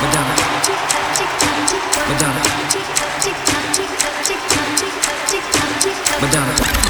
Madonna, Madonna, Madonna. Madonna.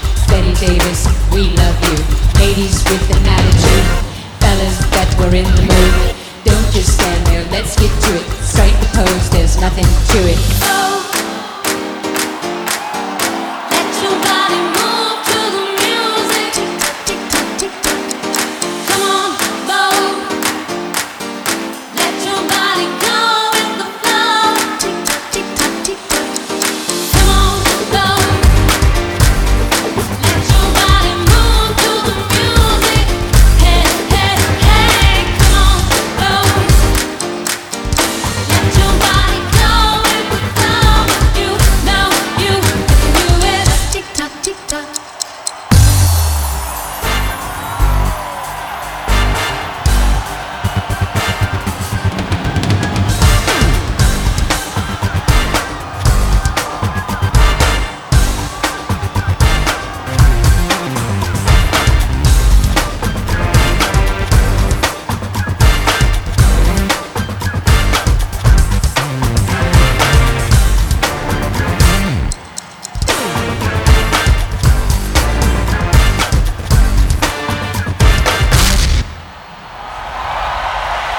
Bette Davis, we love you. Ladies with an attitude. Fellas that were in the mood. Don't just stand there, let's get to it. Strike the pose, there's nothing to it. Oh.